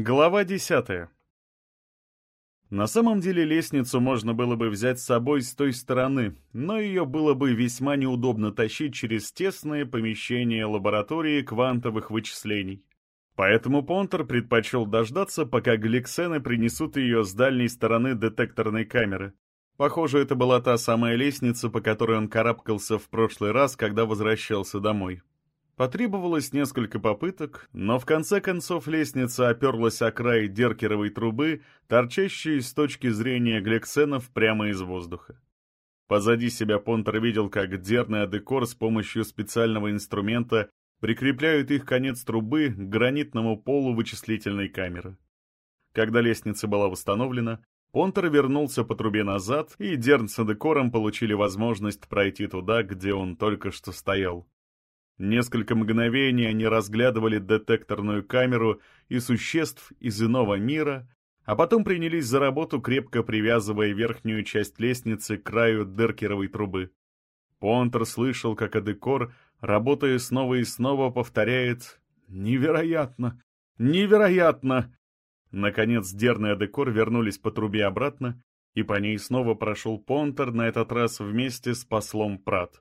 Глава десятая. На самом деле лестницу можно было бы взять с собой с той стороны, но ее было бы весьма неудобно тащить через тесное помещение лаборатории квантовых вычислений. Поэтому Понтер предпочел дождаться, пока гликсены принесут ее с дальней стороны детекторной камеры. Похоже, это была та самая лестница, по которой он карабкался в прошлый раз, когда возвращался домой. Потребовалось несколько попыток, но в конце концов лестница оперлась о край деркеровой трубы, торчащей с точки зрения глексенов прямо из воздуха. Позади себя Понтер видел, как Дерн и Адекор с помощью специального инструмента прикрепляют их конец трубы к гранитному полу вычислительной камеры. Когда лестница была восстановлена, Понтер вернулся по трубе назад, и Дерн с Адекором получили возможность пройти туда, где он только что стоял. Несколько мгновений они разглядывали детекторную камеру и существ из иного мира, а потом принялись за работу, крепко привязывая верхнюю часть лестницы к краю деркеровой трубы. Понтер слышал, как Адекор, работая снова и снова, повторяет «Невероятно! Невероятно!» Наконец Дерн и Адекор вернулись по трубе обратно, и по ней снова прошел Понтер, на этот раз вместе с послом Прат.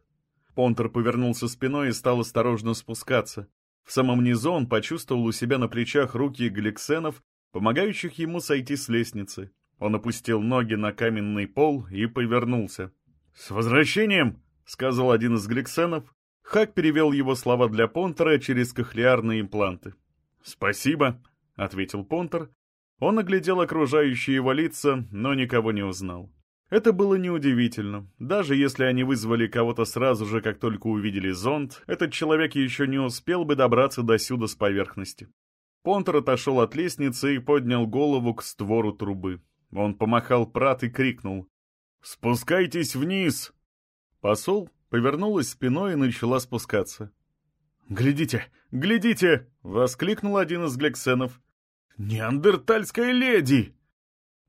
Понтер повернулся спиной и стал осторожно спускаться. В самом низу он почувствовал у себя на плечах руки гликсенов, помогающих ему сойти с лестницы. Он опустил ноги на каменный пол и повернулся. «С возвращением!» — сказал один из гликсенов. Хак перевел его слова для Понтера через кохлеарные импланты. «Спасибо», — ответил Понтер. Он оглядел окружающие его лица, но никого не узнал. Это было неудивительно. Даже если они вызвали кого-то сразу же, как только увидели зонд, этот человек еще не успел бы добраться до сюда с поверхности. Понтер отошел от лестницы и поднял голову к створу трубы. Он помахал прат и крикнул. «Спускайтесь вниз!» Посол повернулась спиной и начала спускаться. «Глядите! Глядите!» — воскликнул один из глексенов. «Неандертальская леди!»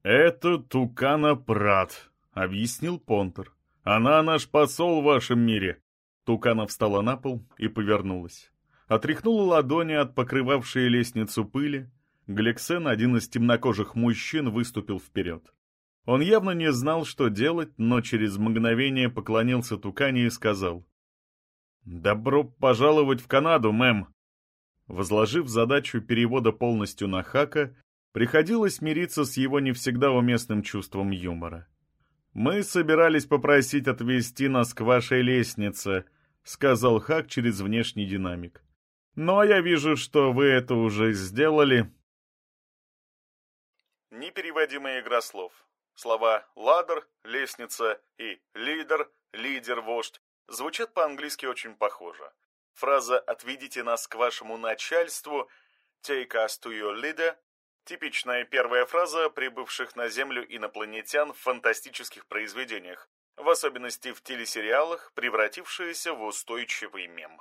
«Это Тукана Прат», — объяснил Понтер. «Она наш посол в вашем мире». Тукана встала на пол и повернулась. Отряхнула ладони от покрывавшей лестницу пыли. Глексен, один из темнокожих мужчин, выступил вперед. Он явно не знал, что делать, но через мгновение поклонился Тукане и сказал. «Добро пожаловать в Канаду, мэм!» Возложив задачу перевода полностью на Хака, Приходилось мириться с его не всегда уместным чувством юмора. «Мы собирались попросить отвезти нас к вашей лестнице», — сказал Хак через внешний динамик. «Но я вижу, что вы это уже сделали». Непереводимая игра слов. Слова «ладер», «лестница» и «лидер», «лидер», «вождь» звучат по-английски очень похоже. Фраза «отведите нас к вашему начальству» «take us to your leader» Типичная первая фраза прибывших на Землю инопланетян в фантастических произведениях, в особенности в телесериалах, превратившаяся в устойчивый мем.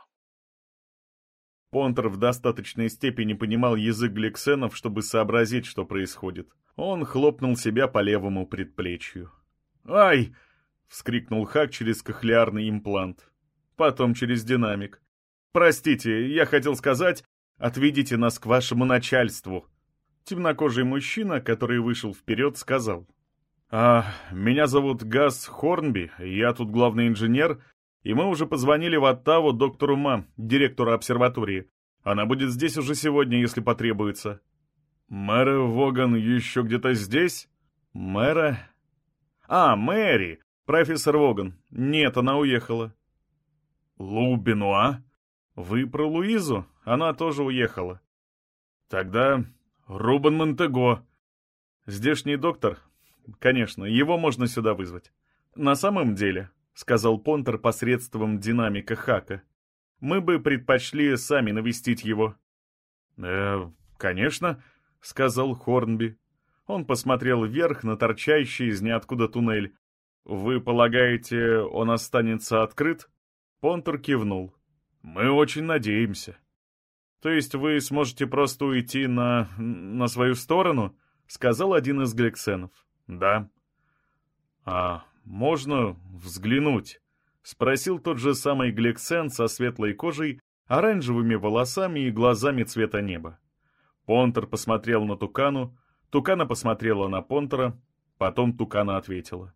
Понтер в достаточной степени понимал язык гликсенов, чтобы сообразить, что происходит. Он хлопнул себя по левому предплечью. «Ай!» — вскрикнул Хак через кохлеарный имплант. Потом через динамик. «Простите, я хотел сказать, отведите нас к вашему начальству», Темнокожий мужчина, который вышел вперед, сказал. «А, меня зовут Газ Хорнби, я тут главный инженер, и мы уже позвонили в Оттаву доктору Ма, директору обсерватории. Она будет здесь уже сегодня, если потребуется». «Мэра Воган еще где-то здесь?» «Мэра?» «А, Мэри! Профессор Воган. Нет, она уехала». «Лу Бенуа?» «Вы про Луизу? Она тоже уехала». «Тогда Рубен Монтего. Здешний доктор? Конечно, его можно сюда вызвать. На самом деле, сказал Понтер посредством динамика Хака, мы бы предпочли сами навестить его. Э, конечно, сказал Хорнби. Он посмотрел вверх на торчащий из ниоткуда туннель. «Вы полагаете, он останется открыт?» Понтер кивнул. «Мы очень надеемся». «То есть вы сможете просто уйти на... на свою сторону?» — сказал один из глексенов. «Да». «А можно взглянуть?» — спросил тот же самый глексен со светлой кожей, оранжевыми волосами и глазами цвета неба. Понтер посмотрел на Тукану, Тукана посмотрела на Понтера, потом Тукана ответила.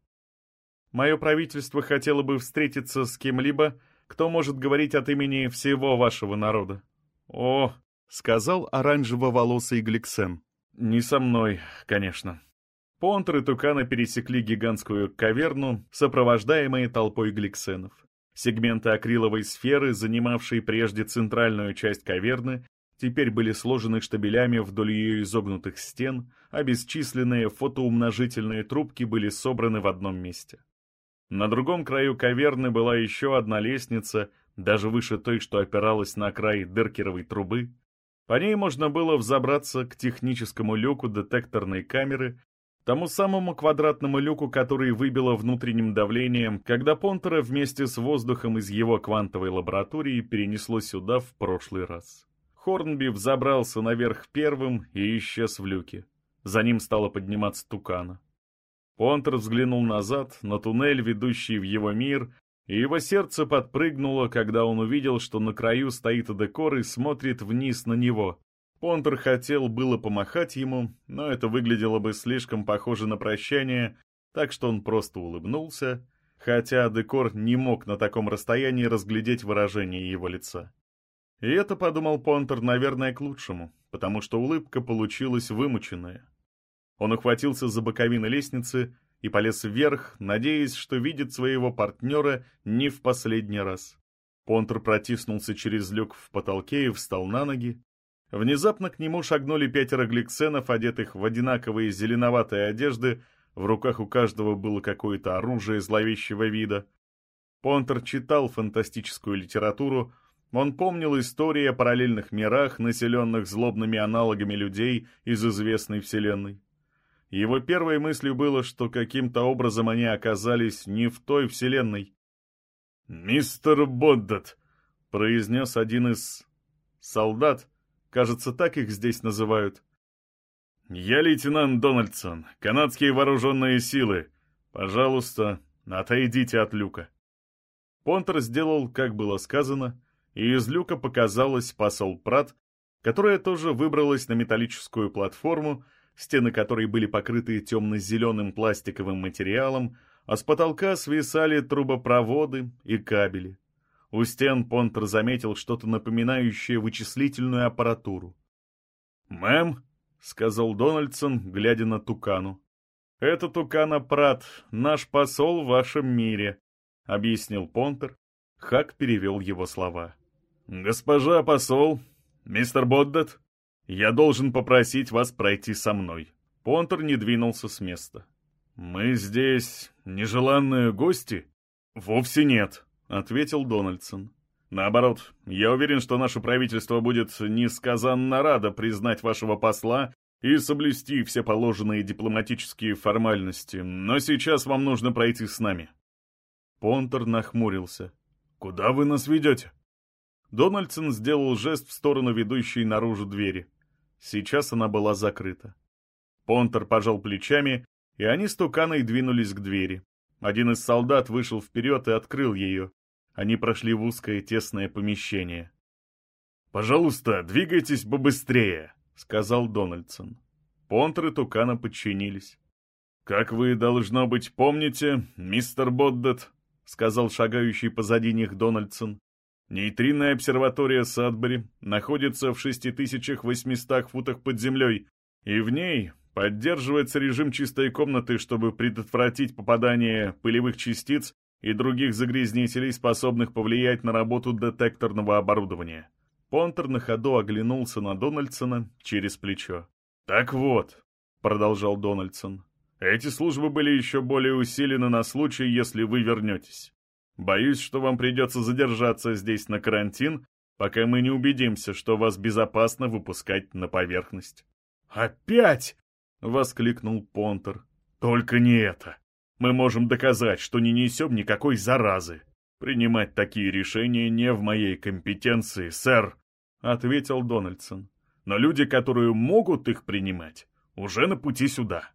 «Мое правительство хотело бы встретиться с кем-либо, кто может говорить от имени всего вашего народа». «О!» — сказал оранжево-волосый Гликсен. «Не со мной, конечно». Понтер и Тукана пересекли гигантскую каверну, сопровождаемые толпой гликсенов. Сегменты акриловой сферы, занимавшие прежде центральную часть каверны, теперь были сложены штабелями вдоль ее изогнутых стен, а бесчисленные фотоумножительные трубки были собраны в одном месте. На другом краю каверны была еще одна лестница, даже выше той, что опиралась на край дыркеровой трубы. По ней можно было взобраться к техническому люку детекторной камеры Тому самому квадратному люку, который выбило внутренним давлением, когда Понтера вместе с воздухом из его квантовой лаборатории перенесло сюда в прошлый раз. Хорнби взобрался наверх первым и исчез в люке. За ним стала подниматься Тукана. Понтер взглянул назад, на туннель, ведущий в его мир, и его сердце подпрыгнуло, когда он увидел, что на краю стоит Декор и смотрит вниз на него. Понтер хотел было помахать ему, но это выглядело бы слишком похоже на прощание, так что он просто улыбнулся, хотя Декор не мог на таком расстоянии разглядеть выражение его лица. И это, подумал Понтер, наверное, к лучшему, потому что улыбка получилась вымученная. Он ухватился за боковины лестницы и полез вверх, надеясь, что видит своего партнера не в последний раз. Понтер протиснулся через люк в потолке и встал на ноги. Внезапно к нему шагнули пятеро гликсенов, одетых в одинаковые зеленоватые одежды, в руках у каждого было какое-то оружие зловещего вида. Понтер читал фантастическую литературу, он помнил истории о параллельных мирах, населенных злобными аналогами людей из известной вселенной. Его первой мыслью было, что каким-то образом они оказались не в той вселенной. «Мистер Боддат», — произнес один из солдат, Кажется, так их здесь называют. «Я лейтенант Дональдсон, канадские вооруженные силы. Пожалуйста, отойдите от люка». Понтер сделал, как было сказано, и из люка показалась посол Прат, которая тоже выбралась на металлическую платформу, стены которой были покрыты темно-зеленым пластиковым материалом, а с потолка свисали трубопроводы и кабели. У стен Понтер заметил что-то напоминающее вычислительную аппаратуру. «Мэм», — сказал Дональдсон, глядя на Тукану. «Это Тукана Прат, наш посол в вашем мире», — объяснил Понтер. Хак перевел его слова. «Госпожа посол, мистер Боддет, я должен попросить вас пройти со мной». Понтер не двинулся с места. «Мы здесь нежеланные гости?» «Вовсе нет», ответил Дональдсон. Наоборот, я уверен, что наше правительство будет несказанно радо признать вашего посла и соблюсти все положенные дипломатические формальности, но сейчас вам нужно пройти с нами». Понтер нахмурился. «Куда вы нас ведете?» Дональдсон сделал жест в сторону ведущей наружу двери. Сейчас она была закрыта. Понтер пожал плечами, и они с Туканой двинулись к двери. Один из солдат вышел вперед и открыл ее. Они прошли в узкое тесное помещение. «Пожалуйста, двигайтесь побыстрее», — сказал Дональдсон. Понтер и Тукана подчинились. «Как вы, должно быть, помните, мистер Боддет», — сказал шагающий позади них Дональдсон, «нейтринная обсерватория Садбери находится в 6800 футах под землей, и в ней поддерживается режим чистой комнаты, чтобы предотвратить попадание пылевых частиц и других загрязнителей, способных повлиять на работу детекторного оборудования. Понтер на ходу оглянулся на Дональдсона через плечо. «Так вот», — продолжал Дональдсон, — «эти службы были еще более усилены на случай, если вы вернетесь. Боюсь, что вам придется задержаться здесь на карантин, пока мы не убедимся, что вас безопасно выпускать на поверхность». «Опять?» — воскликнул Понтер. «Только не это!» Мы можем доказать, что не несем никакой заразы. Принимать такие решения не в моей компетенции, сэр, — ответил Дональдсон. Но люди, которые могут их принимать, уже на пути сюда.